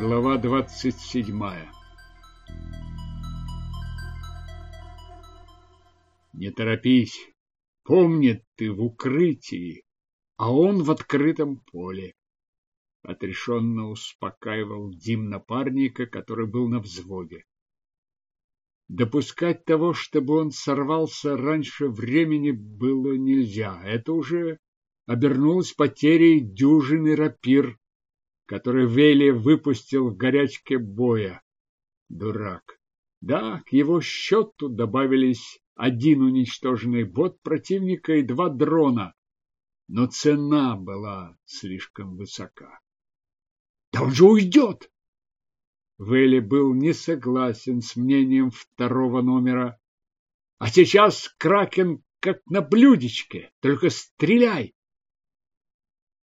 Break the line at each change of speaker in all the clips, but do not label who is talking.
Глава двадцать седьмая Не торопись. Помни, ты в укрытии, а он в открытом поле. Отрешенно успокаивал Дим напарника, который был на взводе. Допускать того, чтобы он сорвался раньше времени, было нельзя. Это уже обернулось потерей дюжины рапир, который Вели выпустил в горячке боя. Дурак. Да, к его счету добавились один уничтоженный бот противника и два дрона, но цена была слишком высока. Да он же уйдет! Вэлли был не согласен с мнением второго номера. А сейчас Кракен как на блюдечке, только стреляй.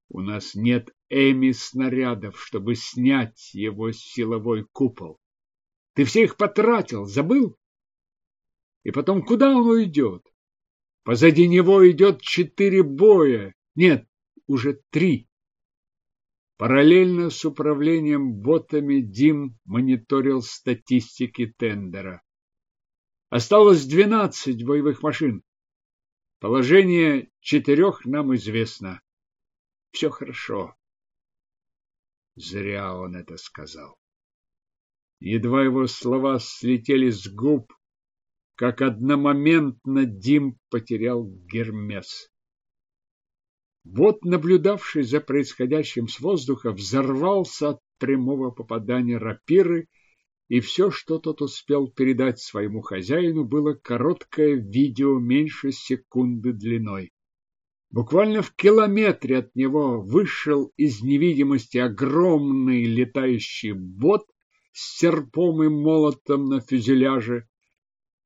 У нас нет эми снарядов, чтобы снять его силовой купол. Ты все их потратил, забыл? И потом, куда он уйдет? Позади него идет четыре боя. Нет, уже три. Параллельно с управлением ботами Дим мониторил статистики тендера. Осталось двенадцать боевых машин. Положение четырех нам известно. Все хорошо. Зря он это сказал. Едва его слова слетели с губ, как одномоментно Дим потерял Гермес. Вот, наблюдавший за происходящим с воздуха, взорвался от прямого попадания рапиры, и все, что тот успел передать своему хозяину, было короткое видео меньше секунды длиной. Буквально в километре от него вышел из невидимости огромный летающий бот с серпом и молотом на фюзеляже,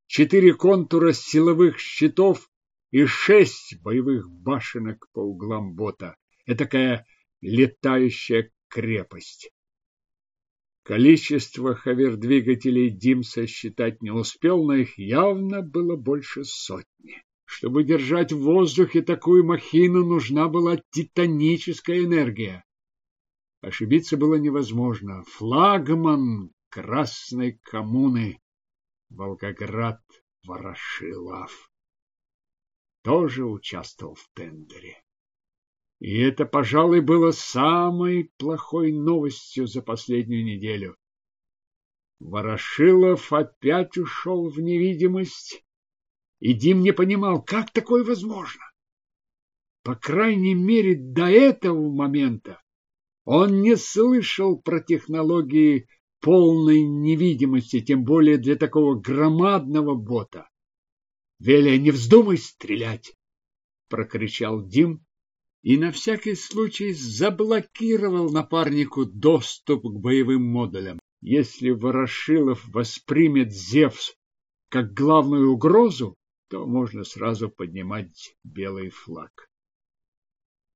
четыре контура силовых щитов и шесть боевых башенок по углам бота. Этакая летающая крепость. Количество хавер-двигателей Димса считать не успел, но их явно было больше сотни. Чтобы держать в воздухе такую махину, нужна была титаническая энергия. Ошибиться было невозможно. Флагман Красной коммуны Волгоград Ворошилов тоже участвовал в тендере. И это, пожалуй, было самой плохой новостью за последнюю неделю. Ворошилов опять ушел в невидимость, и Дим не понимал, как такое возможно. По крайней мере, до этого момента он не слышал про технологии полной невидимости, тем более для такого громадного бота. Веля, не вздумай стрелять, прокричал Дим и на всякий случай заблокировал напарнику доступ к боевым модулям. Если Ворошилов воспримет Зевс как главную угрозу, то можно сразу поднимать белый флаг.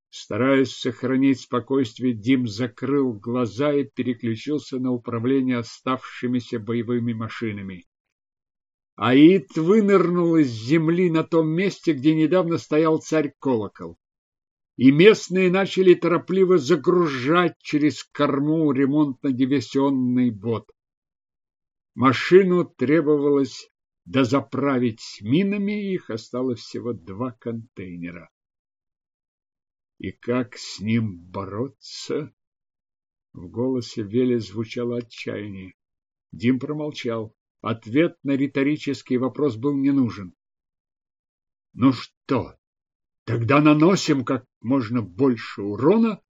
Стараясь сохранить спокойствие, Дим закрыл глаза и переключился на управление оставшимися боевыми машинами. Аид вынырнул из земли на том месте, где недавно стоял царь-колокол. И местные начали торопливо загружать через корму ремонтно-диверсионный бот. Машину требовалось дозаправить минами, их осталось всего два контейнера. И как с ним бороться? В голосе Вели звучало отчаяние. Дим промолчал. Ответ на риторический вопрос был не нужен. Ну что, тогда наносим как можно больше урона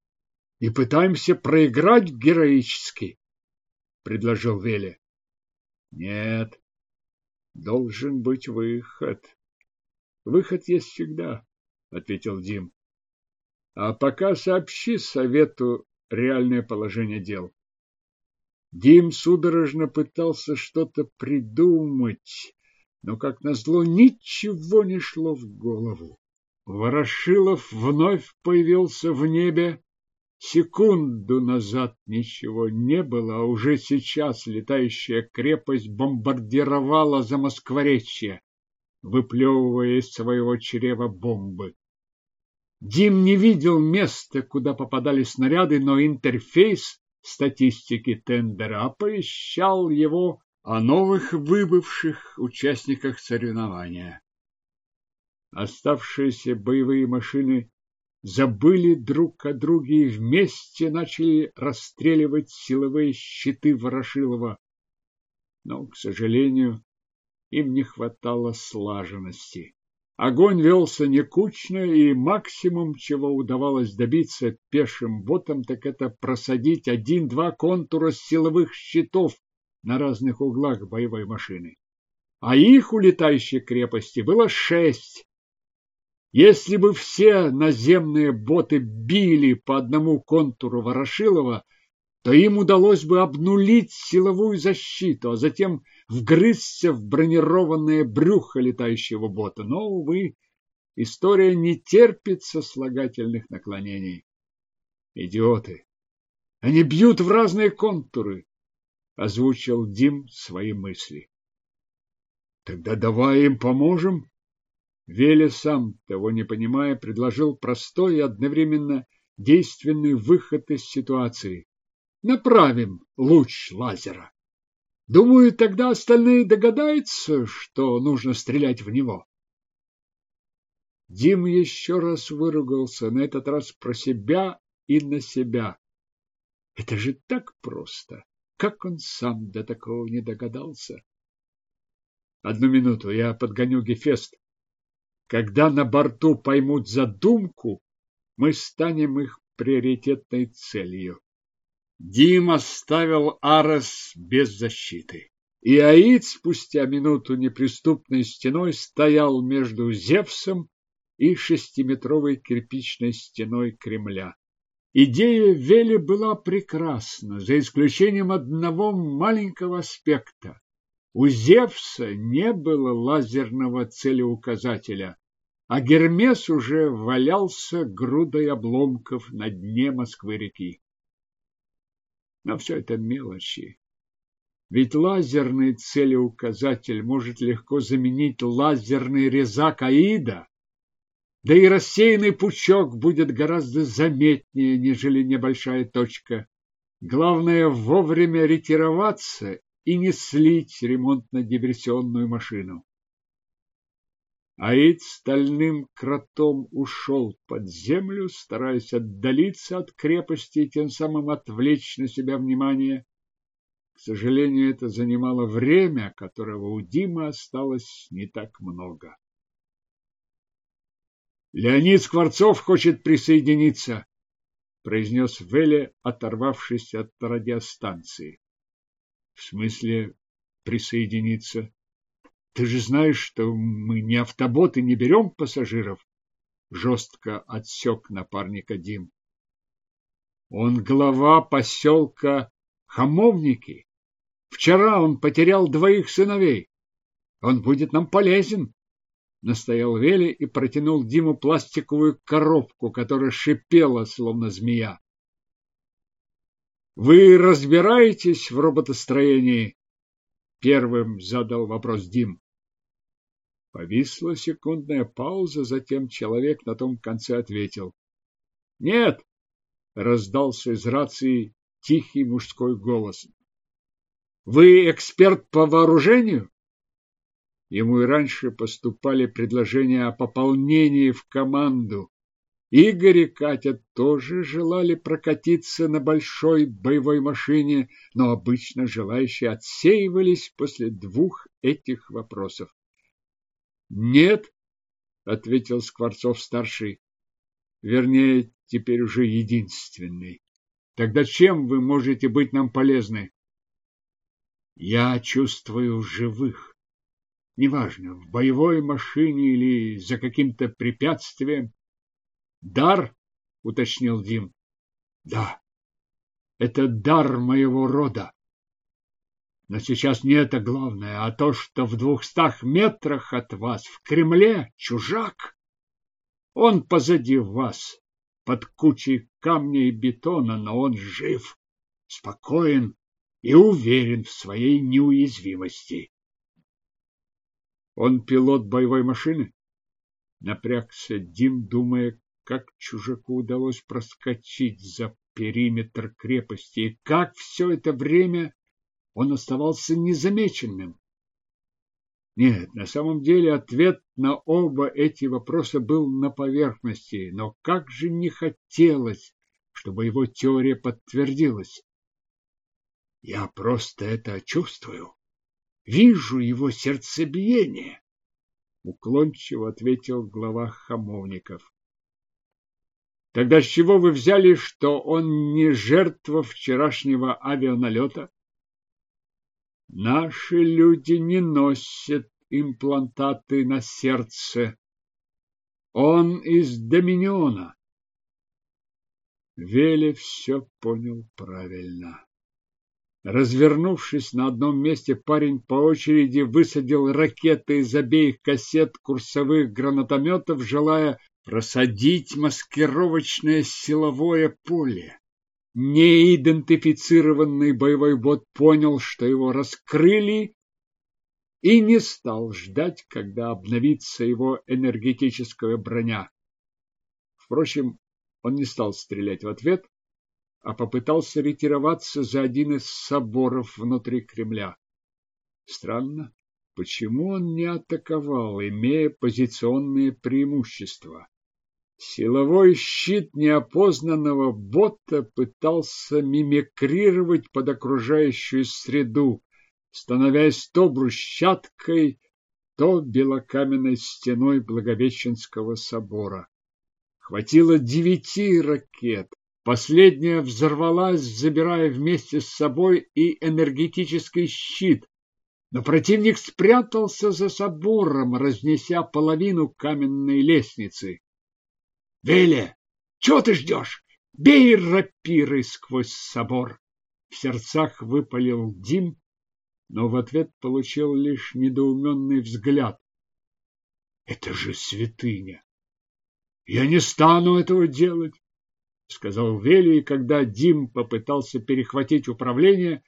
и пытаемся проиграть героически, предложил Веле. Нет, должен быть выход. Выход есть всегда, ответил Дим. А пока сообщи совету реальное положение дел. Дим судорожно пытался что-то придумать, но, как назло, ничего не шло в голову. Ворошилов вновь появился в небе. Секунду назад ничего не было, а уже сейчас летающая крепость бомбардировала за Москворечье, выплевывая из своего чрева бомбы. Дим не видел места, куда попадали снаряды, но интерфейс статистики тендера, оповещал его о новых выбывших участниках соревнования. Оставшиеся боевые машины забыли друг о друге и вместе начали расстреливать силовые щиты Ворошилова. Но, к сожалению, им не хватало слаженности. Огонь велся некучно, и максимум, чего удавалось добиться пешим ботом, так это просадить один-два контура силовых щитов на разных углах боевой машины. А их у летающей крепости было шесть, если бы все наземные боты били по одному контуру Ворошилова, то им удалось бы обнулить силовую защиту, а затем вгрызться в бронированное брюхо летающего бота. Но, увы, история не терпит сослагательных наклонений. Идиоты! Они бьют в разные контуры, озвучил Дим свои мысли. Тогда давай им поможем, Веля сам, того не понимая, предложил простой и одновременно действенный выход из ситуации. Направим луч лазера. Думаю, тогда остальные догадаются, что нужно стрелять в него. Дим еще раз выругался, на этот раз про себя и на себя. Это же так просто. Как он сам до такого не догадался? Одну минуту, я подгоню Гефест. Когда на борту поймут задумку, мы станем их приоритетной целью. Дим оставил Арес без защиты. И Аид спустя минуту неприступной стеной стоял между Зевсом и шестиметровой кирпичной стеной Кремля. Идея Вели была прекрасна, за исключением одного маленького аспекта. У Зевса не было лазерного целеуказателя, а Гермес уже валялся грудой обломков на дне Москвы-реки. Но все это мелочи. Ведь лазерный целеуказатель может легко заменить лазерный резак Аида, да и рассеянный пучок будет гораздо заметнее, нежели небольшая точка. Главное вовремя ретироваться и не слить ремонтно-диверсионную машину. Аид стальным кротом ушел под землю, стараясь отдалиться от крепости и тем самым отвлечь на себя внимание. К сожалению, это занимало время, которого у Димы осталось не так много. Леонид Скворцов хочет присоединиться, произнес Веле, оторвавшись от радиостанции. В смысле присоединиться? Ты же знаешь, что мы не автобот и не берем пассажиров. Жестко отсек напарника Дим. Он глава поселка Хамовники. Вчера он потерял двоих сыновей. Он будет нам полезен. Настоял Вели и протянул Диму пластиковую коробку, которая шипела, словно змея. Вы разбираетесь в роботостроении? Первым задал вопрос Дим. Повисла секундная пауза, затем человек на том конце ответил. «Нет!» — раздался из рации тихий мужской голос. «Вы эксперт по вооружению?» Ему и раньше поступали предложения о пополнении в команду, Игорь и Катя тоже желали прокатиться на большой боевой машине, но обычно желающие отсеивались после двух этих вопросов. «Нет», — ответил Скворцов-старший, вернее, теперь уже единственный. «Тогда чем вы можете быть нам полезны?» «Я чувствую живых. Неважно, в боевой машине или за каким-то препятствием. Дар? уточнил Дим. Да. Это дар моего рода. Но сейчас не это главное, а то, что в двухстах метрах от вас в Кремле чужак. Он позади вас, под кучей камня и бетона, но он жив, спокоен и уверен в своей неуязвимости. Он пилот боевой машины? Напрягся Дим, думая, как чужаку удалось проскочить за периметр крепости, и как все это время он оставался незамеченным. Нет, на самом деле ответ на оба эти вопроса был на поверхности, но как же не хотелось, чтобы его теория подтвердилась. Я просто это чувствую. Вижу его сердцебиение, уклончиво ответил глава Хамовников. Тогда с чего вы взяли, что он не жертва вчерашнего авианалета? Наши люди не носят имплантаты на сердце. Он из Доминиона. Веле все понял правильно. Развернувшись на одном месте, парень по очереди высадил ракеты из обеих кассет курсовых гранатометов, желая просадить маскировочное силовое поле. Неидентифицированный боевой бот понял, что его раскрыли, и не стал ждать, когда обновится его энергетическая броня. Впрочем, он не стал стрелять в ответ, а попытался ретироваться за один из соборов внутри Кремля. Странно, почему он не атаковал, имея позиционные преимущества? Силовой щит неопознанного бота пытался мимикрировать под окружающую среду, становясь то брусчаткой, то белокаменной стеной Благовещенского собора. Хватило девяти ракет. Последняя взорвалась, забирая вместе с собой и энергетический щит, но противник спрятался за собором, разнеся половину каменной лестницы. Веле, чего ты ждешь? Бей рапиры сквозь собор! В сердцах выпалил Дим, но в ответ получил лишь недоуменный взгляд. Это же святыня! Я не стану этого делать, сказал Вели, и когда Дим попытался перехватить управление,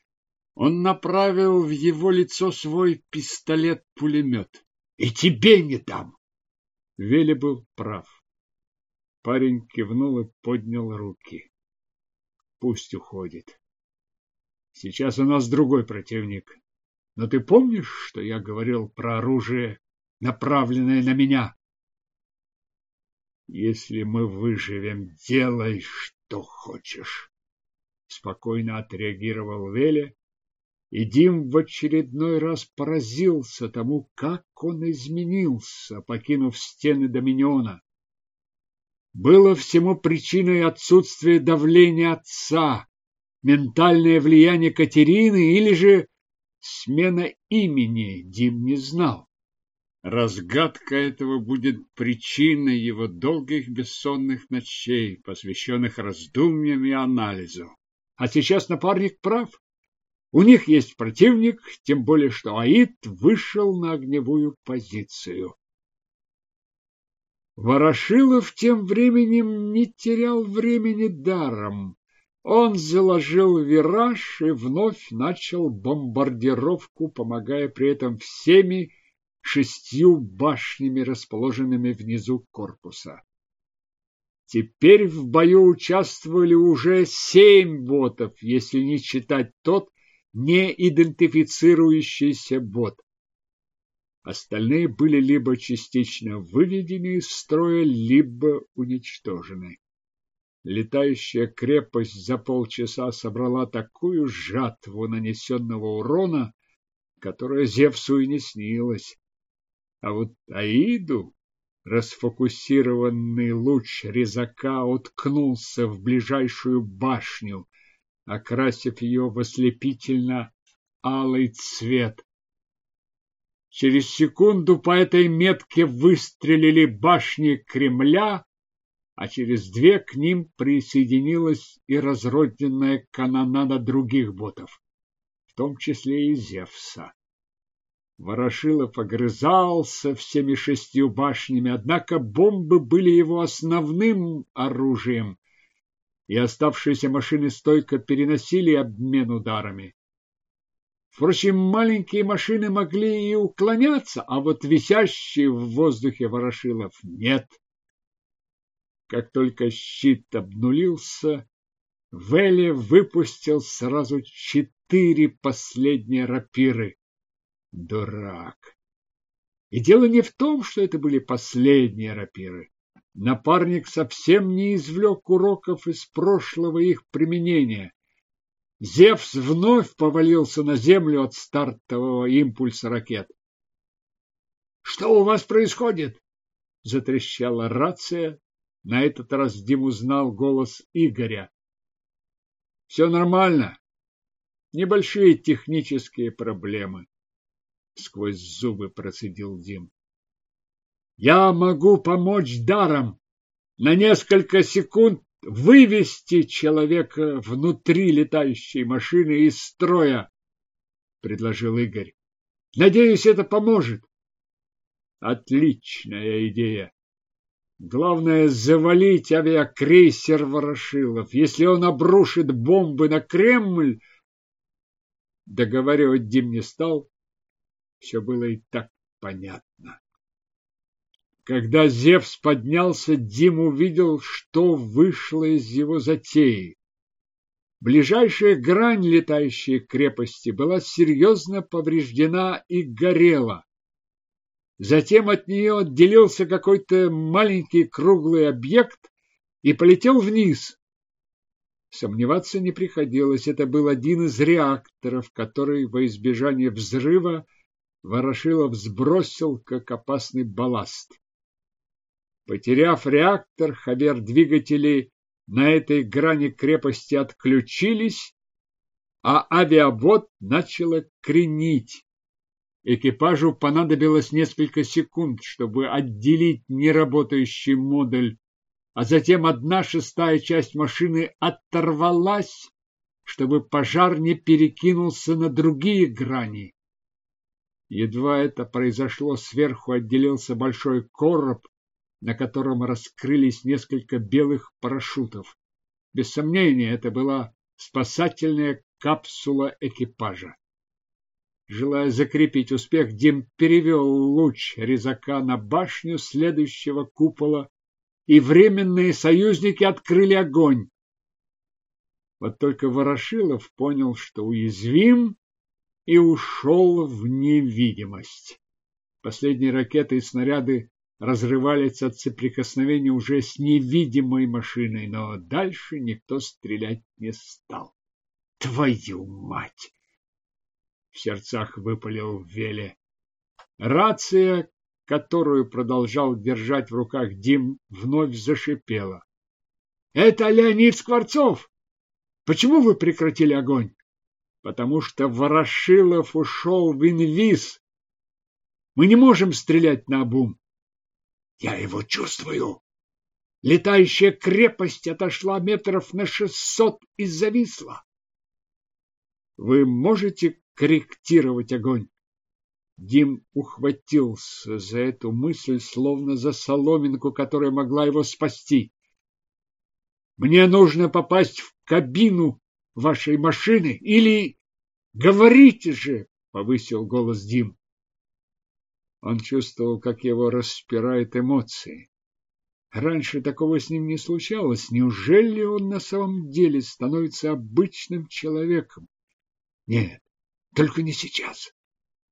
он направил в его лицо свой пистолет-пулемет. И тебе не дам! Вели был прав. Парень кивнул и поднял руки. Пусть уходит. Сейчас у нас другой противник. Но ты помнишь, что я говорил про оружие, направленное на меня? Если мы выживем, делай, что хочешь. Спокойно отреагировал Веля, и Дим в очередной раз поразился тому, как он изменился, покинув стены Доминиона было всему причиной отсутствие давления отца, ментальное влияние Катерины или же смена имени Дим не знал. Разгадка этого будет причиной его долгих бессонных ночей, посвященных раздумьям и анализу. А сейчас напарник прав. У них есть противник, тем более что Аид вышел на огневую позицию. Ворошилов тем временем не терял времени даром. Он заложил вираж и вновь начал бомбардировку, помогая при этом всеми шестью башнями, расположенными внизу корпуса. Теперь в бою участвовали уже семь ботов, если не считать тот не идентифицирующийся бот. Остальные были либо частично выведены из строя, либо уничтожены. Летающая крепость за полчаса собрала такую жатву нанесенного урона, которая Зевсу и не снилась. А вот Аиду расфокусированный луч резака уткнулся в ближайшую башню, окрасив ее в ослепительно алый цвет. Через секунду по этой метке выстрелили башни Кремля, а через две к ним присоединилась и разрозненная канонада других ботов, в том числе и Зевса. Ворошилов огрызался всеми шестью башнями, однако бомбы были его основным оружием, и оставшиеся машины стойко переносили обмен ударами. Впрочем, маленькие машины могли и уклоняться, а вот висящие в воздухе ворошилов нет. Как только щит обнулился, Вэлли выпустил сразу четыре последние рапиры. Дурак! И дело не в том, что это были последние рапиры. Напарник совсем не извлек уроков из прошлого их применения. Зевс вновь повалился на землю от стартового импульса ракет. Что у вас происходит? Затрещала рация. На этот раз Дим узнал голос Игоря. Все нормально. Небольшие технические проблемы. Сквозь зубы процедил Дим. Я могу помочь даром. На несколько секунд вывести человека внутри летающей машины из строя, предложил Игорь. Надеюсь, это поможет. Отличная идея. Главное завалить авиакрейсер Ворошилов. Если он обрушит бомбы на Кремль, договаривать Дим не стал. Все было и так понятно. Когда Зевс поднялся, Дим увидел, что вышло из его затеи. Ближайшая грань летающей крепости была серьезно повреждена и горела. Затем от нее отделился какой-то маленький круглый объект и полетел вниз. Сомневаться не приходилось, это был один из реакторов, который во избежание взрыва Ворошилов сбросил как опасный балласт. Потеряв реактор, хабер-двигатели на этой грани крепости отключились, а авиабот начало кренить. Экипажу понадобилось несколько секунд, чтобы отделить неработающий модуль, а затем одна шестая часть машины оторвалась, чтобы пожар не перекинулся на другие грани. Едва это произошло, сверху отделился большой короб, на котором раскрылись несколько белых парашютов. Без сомнения, это была спасательная капсула экипажа. Желая закрепить успех, Дим перевел луч резака на башню следующего купола, и временные союзники открыли огонь. Вот только Ворошилов понял, что уязвим, и ушел в невидимость. Последние ракеты и снаряды разрывались от соприкосновения уже с невидимой машиной, но дальше никто стрелять не стал. Твою мать! В сердцах выпалил Веле. Рация, которую продолжал держать в руках Дим, вновь зашипела. Это Леонид Скворцов! Почему вы прекратили огонь? Потому что Ворошилов ушел в инвиз. Мы не можем стрелять на обум. Я его чувствую. Летающая крепость отошла метров на шестьсот и зависла. Вы можете корректировать огонь? Дим ухватился за эту мысль, словно за соломинку, которая могла его спасти. Мне нужно попасть в кабину вашей машины или... Говорите же, повысил голос Дим. Он чувствовал, как его распирают эмоции. Раньше такого с ним не случалось. Неужели он на самом деле становится обычным человеком? Нет, только не сейчас.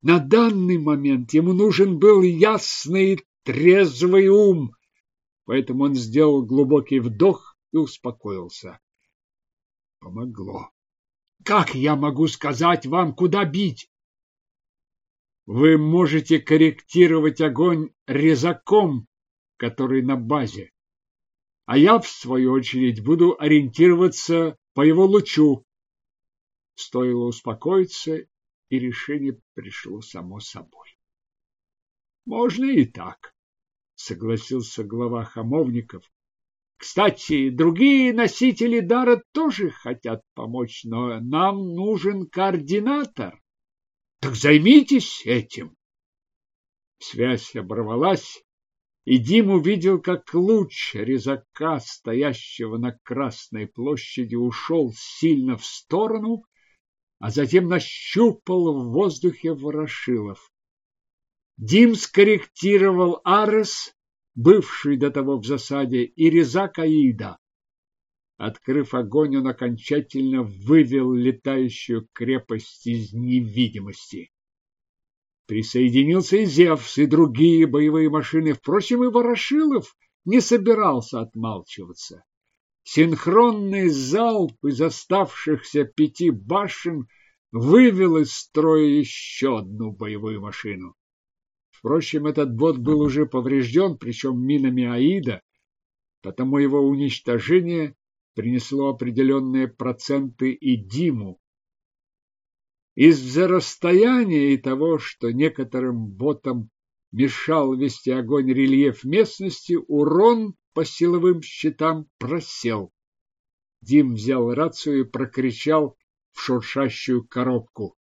На данный момент ему нужен был ясный трезвый ум. Поэтому он сделал глубокий вдох и успокоился. Помогло. Как я могу сказать вам, куда бить? Вы можете корректировать огонь резаком, который на базе. А я, в свою очередь, буду ориентироваться по его лучу. Стоило успокоиться, и решение пришло само собой. Можно и так, согласился глава хамовников. Кстати, другие носители дара тоже хотят помочь, но нам нужен координатор. Так займитесь этим. Связь оборвалась, и Дим увидел, как луч резака, стоящего на Красной площади, ушел сильно в сторону, а затем нащупал в воздухе Ворошилов. Дим скорректировал Арес, бывший до того в засаде, и резак Аида. Открыв огонь, он окончательно вывел летающую крепость из невидимости. Присоединился и Зевс, и другие боевые машины. Впрочем, и Ворошилов не собирался отмалчиваться. Синхронный залп из оставшихся пяти башен вывел из строя еще одну боевую машину. Впрочем, этот бот был уже поврежден, причем минами Аида, потому его уничтожение принесло определенные проценты и Диму. Из-за расстояния и того, что некоторым ботам мешал вести огонь рельеф местности, урон по силовым щитам просел. Дим взял рацию и прокричал в шуршащую коробку.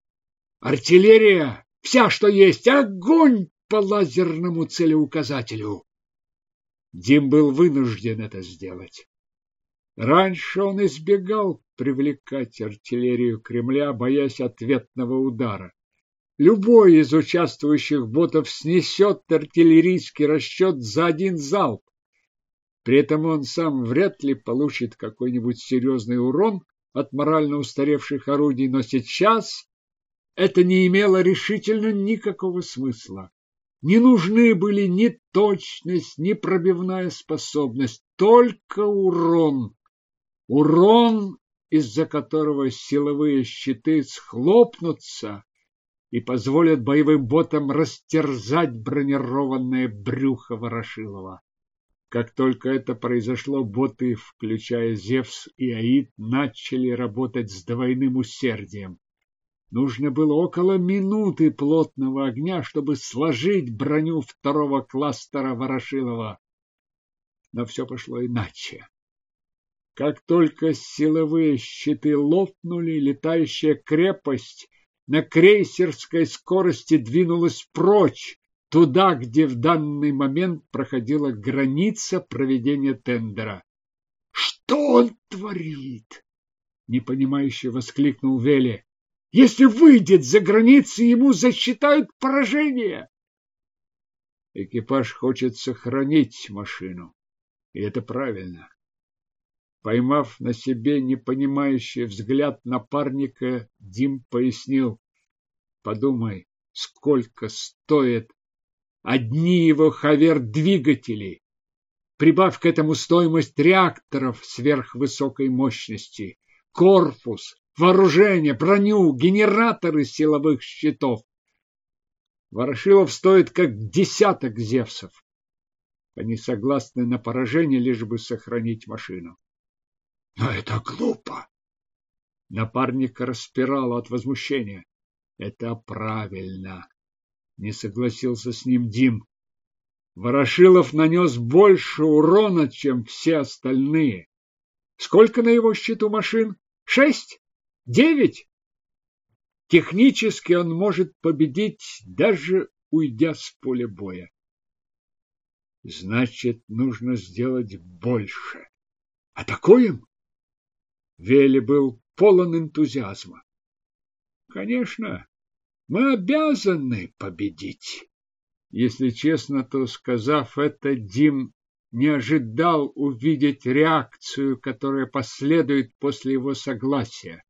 «Артиллерия! Вся, что есть! Огонь по лазерному целеуказателю!» Дим был вынужден это сделать. Раньше он избегал привлекать артиллерию Кремля, боясь ответного удара. Любой из участвующих ботов снесет артиллерийский расчет за один залп. При этом он сам вряд ли получит какой-нибудь серьезный урон от морально устаревших орудий, но сейчас это не имело решительно никакого смысла. Не нужны были ни точность, ни пробивная способность, только урон. Урон, из-за которого силовые щиты схлопнутся и позволят боевым ботам растерзать бронированное брюхо Ворошилова. Как только это произошло, боты, включая Зевс и Аид, начали работать с двойным усердием. Нужно было около минуты плотного огня, чтобы сложить броню второго кластера Ворошилова. Но все пошло иначе. Как только силовые щиты лопнули, летающая крепость на крейсерской скорости двинулась прочь, туда, где в данный момент проходила граница проведения тендера. «Что он творит?» — непонимающе воскликнул Вели. «Если выйдет за границы, ему засчитают поражение!» Экипаж хочет сохранить машину, и это правильно. Поймав на себе непонимающий взгляд напарника, Дим пояснил. Подумай, сколько стоит одни его хавер-двигатели. Прибавь к этому стоимость реакторов сверхвысокой мощности, корпус, вооружение, броню, генераторы силовых щитов. Ворошилов стоит как десяток Зевсов. Они согласны на поражение, лишь бы сохранить машину. Но это глупо. Напарник распирал от возмущения. Это правильно. Не согласился с ним Дим. Ворошилов нанес больше урона, чем все остальные. Сколько на его счету машин? Шесть? Девять? Технически он может победить, даже уйдя с поля боя. Значит, нужно сделать больше. Атакуем? Вели был полон энтузиазма. Конечно, мы обязаны победить. Если честно, то, сказав это, Дим не ожидал увидеть реакцию, которая последует после его согласия.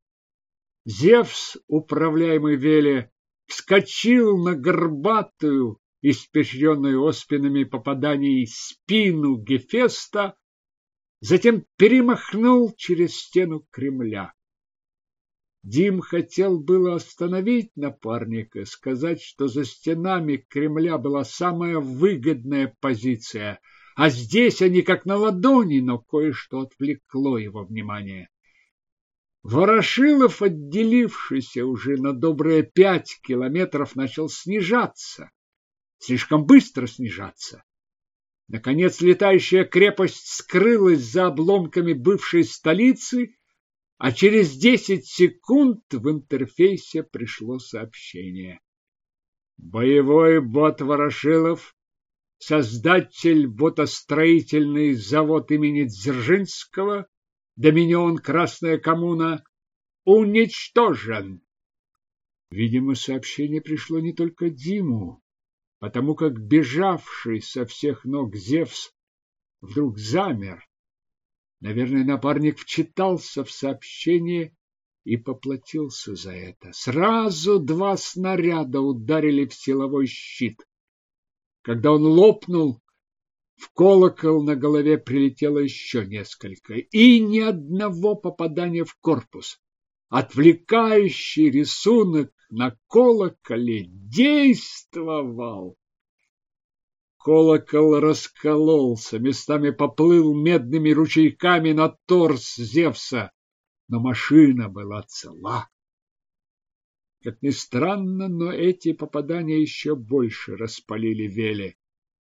Зевс, управляемый Веле, вскочил на горбатую, испещренную оспинами попаданий спину Гефеста затем перемахнул через стену Кремля. Дим хотел было остановить напарника, сказать, что за стенами Кремля была самая выгодная позиция, а здесь они как на ладони, но кое-что отвлекло его внимание. Ворошилов, отделившийся уже на добрые пять километров, начал снижаться, слишком быстро снижаться. Наконец летающая крепость скрылась за обломками бывшей столицы, а через десять секунд в интерфейсе пришло сообщение. Боевой бот Ворошилов, создатель ботостроительный завод имени Дзержинского, Доминион Красная коммуна, уничтожен. Видимо, сообщение пришло не только Диму, потому как бежавший со всех ног Зевс вдруг замер. Наверное, напарник вчитался в сообщение и поплатился за это. Сразу два снаряда ударили в силовой щит. Когда он лопнул, в колокол на голове прилетело еще несколько, и ни одного попадания в корпус. Отвлекающий рисунок на колоколе действовал. Колокол раскололся, местами поплыл медными ручейками на торс Зевса, но машина была цела. Как ни странно, но эти попадания еще больше распалили Вели.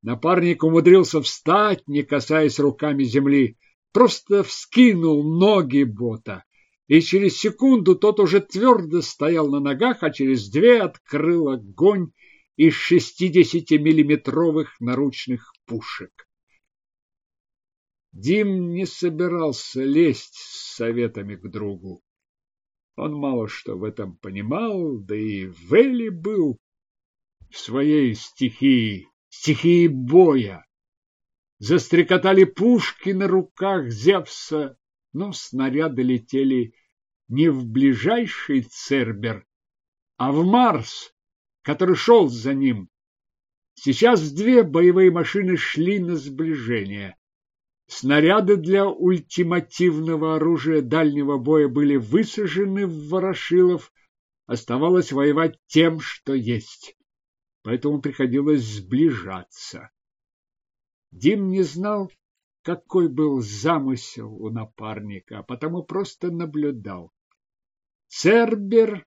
Напарник умудрился встать, не касаясь руками земли, просто вскинул ноги бота, и через секунду тот уже твердо стоял на ногах, а через две открыл огонь из 60-миллиметровых наручных пушек. Дим не собирался лезть с советами к другу. Он мало что в этом понимал, да и Вели был в своей стихии, стихии боя. Застрекотали пушки на руках Зевса, но снаряды летели не в ближайший Цербер, а в Марс, который шел за ним. Сейчас две боевые машины шли на сближение. Снаряды для ультимативного оружия дальнего боя были высажены в Ворошилов. Оставалось воевать тем, что есть. Поэтому приходилось сближаться. Дим не знал, какой был замысел у напарника, а потому просто наблюдал. Цербер,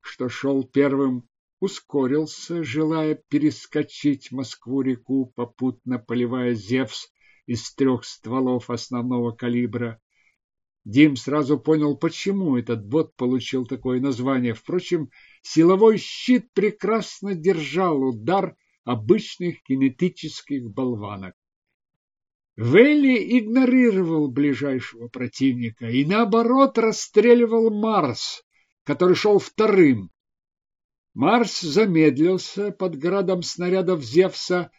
что шел первым, ускорился, желая перескочить Москву-реку, попутно поливая Зевс из трех стволов основного калибра. Дим сразу понял, почему этот бот получил такое название. Впрочем, силовой щит прекрасно держал удар обычных кинетических болванок. Велли игнорировал ближайшего противника и, наоборот, расстреливал Марс, который шел вторым. Марс замедлился под градом снарядов Зевса,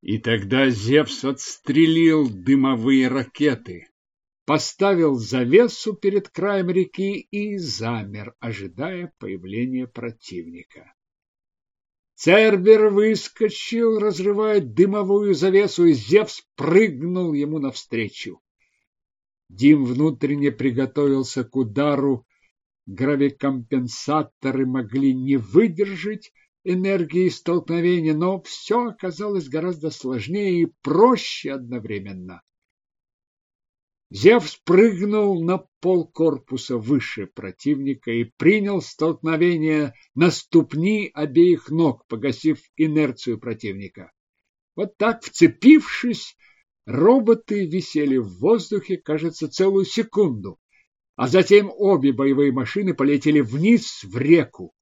и тогда Зевс отстрелил дымовые ракеты, поставил завесу перед краем реки и замер, ожидая появления противника. Цербер выскочил, разрывая дымовую завесу, и Зевс прыгнул ему навстречу. Дим внутренне приготовился к удару, гравикомпенсаторы могли не выдержать энергии столкновения, но все оказалось гораздо сложнее и проще одновременно. Зевс прыгнул на пол корпуса выше противника и принял столкновение на ступни обеих ног, погасив инерцию противника. Вот так, вцепившись, роботы висели в воздухе, кажется, целую секунду а затем обе боевые машины полетели вниз в реку.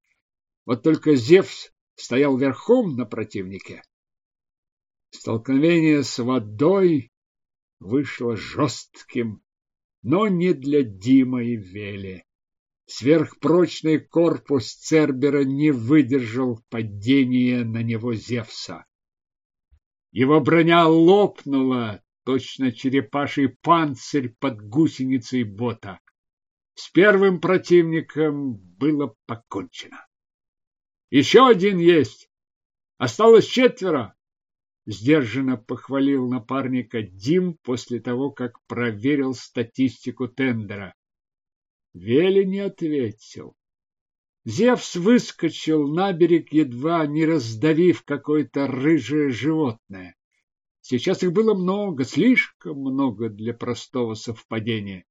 Вот только Зевс стоял верхом на противнике. Столкновение с водой вышло жестким, но не для Дима и Вели. Сверхпрочный корпус Цербера не выдержал падения на него Зевса. Его броня лопнула, точно черепаший панцирь под гусеницей бота. С первым противником было покончено. Еще один есть. Осталось четверо. Сдержанно похвалил напарника Дим после того, как проверил статистику тендера. Вели не ответил. Зевс выскочил на берег, едва не раздавив какое-то рыжее животное. Сейчас их было много, слишком много для простого совпадения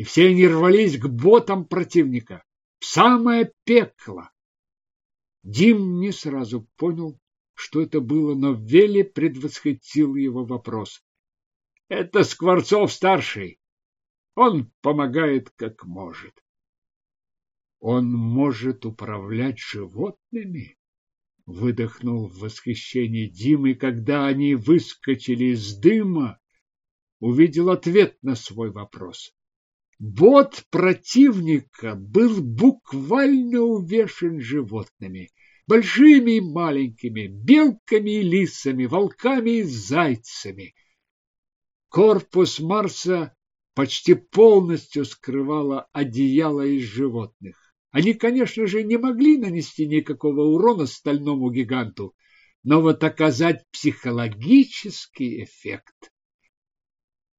и все они рвались к ботам противника, в самое пекло. Дим не сразу понял, что это было, но Вели предвосхитил его вопрос. — Это Скворцов-старший. Он помогает как может. — Он может управлять животными? — выдохнул в восхищении Дим, когда они выскочили из дыма, увидел ответ на свой вопрос. Бот противника был буквально увешан животными, большими и маленькими, белками и лисами, волками и зайцами. Корпус Марса почти полностью скрывало одеяло из животных. Они, конечно же, не могли нанести никакого урона стальному гиганту, но вот оказать психологический эффект.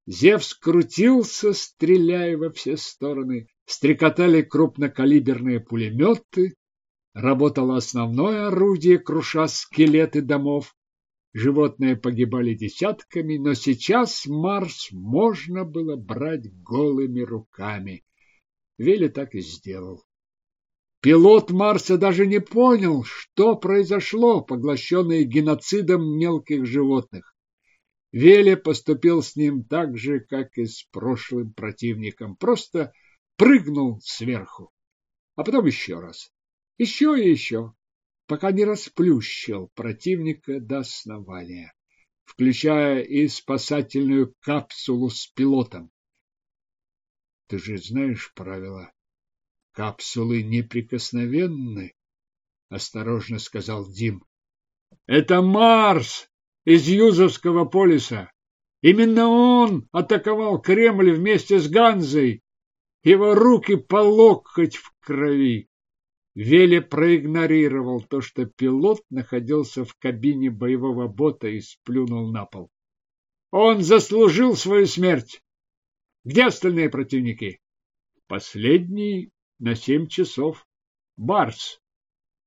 Зевс крутился, стреляя во все стороны, стрекотали крупнокалиберные пулеметы, работало основное орудие, круша скелеты домов. Животные погибали десятками, но сейчас Марс можно было брать голыми руками. Вели так и сделал. Пилот Марса даже не понял, что произошло, поглощенный геноцидом мелких животных. Веле поступил с ним так же, как и с прошлым противником, просто прыгнул сверху, а потом еще раз, еще и еще, пока не расплющил противника до основания, включая и спасательную капсулу с пилотом. Ты же знаешь правила Капсулы неприкосновенны, осторожно сказал Дим. Это Марс из Юзовского полиса. Именно он атаковал Кремль вместе с Ганзой. Его руки по локоть в крови. Веле проигнорировал то, что пилот находился в кабине боевого бота и сплюнул на пол. Он заслужил свою смерть. Где остальные противники? Последний на семь часов. Барс,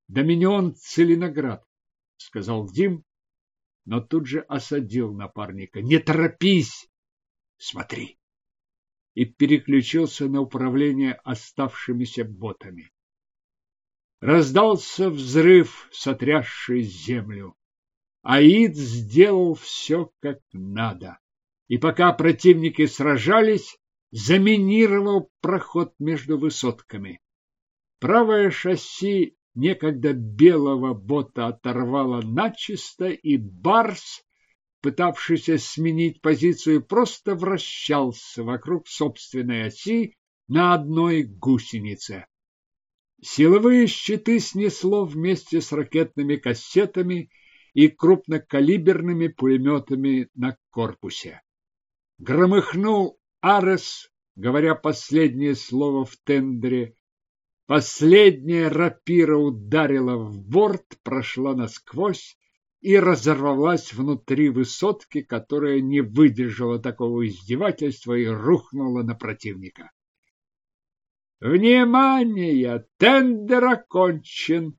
Доминион Целиноград, сказал Дим, но тут же осадил напарника. Не торопись, смотри. И переключился на управление оставшимися ботами. Раздался взрыв, сотрясший землю. Аид сделал все как надо. И пока противники сражались, заминировал проход между высотками. Правое шасси некогда белого бота оторвало начисто, и Барс, пытавшийся сменить позицию, просто вращался вокруг собственной оси на одной гусенице. Силовые щиты снесло вместе с ракетными кассетами и крупнокалиберными пулеметами на корпусе. Громыхнул Арес, говоря последнее слово в тендере, последняя рапира ударила в борт, прошла насквозь и разорвалась внутри высотки, которая не выдержала такого издевательства и рухнула на противника. Внимание! Тендер окончен!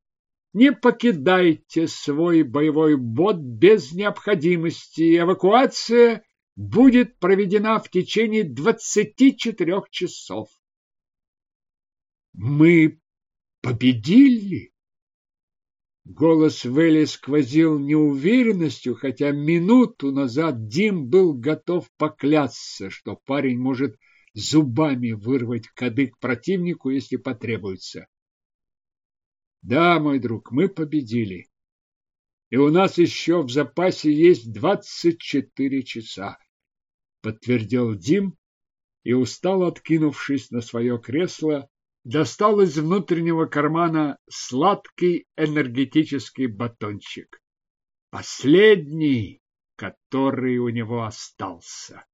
Не покидайте свой боевой бот без необходимости. Эвакуация будет проведена в течение 24 часов. Мы победили? Голос Вэлли сквозил неуверенностью, хотя минуту назад Дим был готов поклясться, что парень может зубами вырвать кадык противнику, если потребуется. Да, мой друг, мы победили. И у нас еще в запасе есть двадцать четыре часа подтвердил Дим и, устало откинувшись на свое кресло, достал из внутреннего кармана сладкий энергетический батончик. Последний, который у него остался.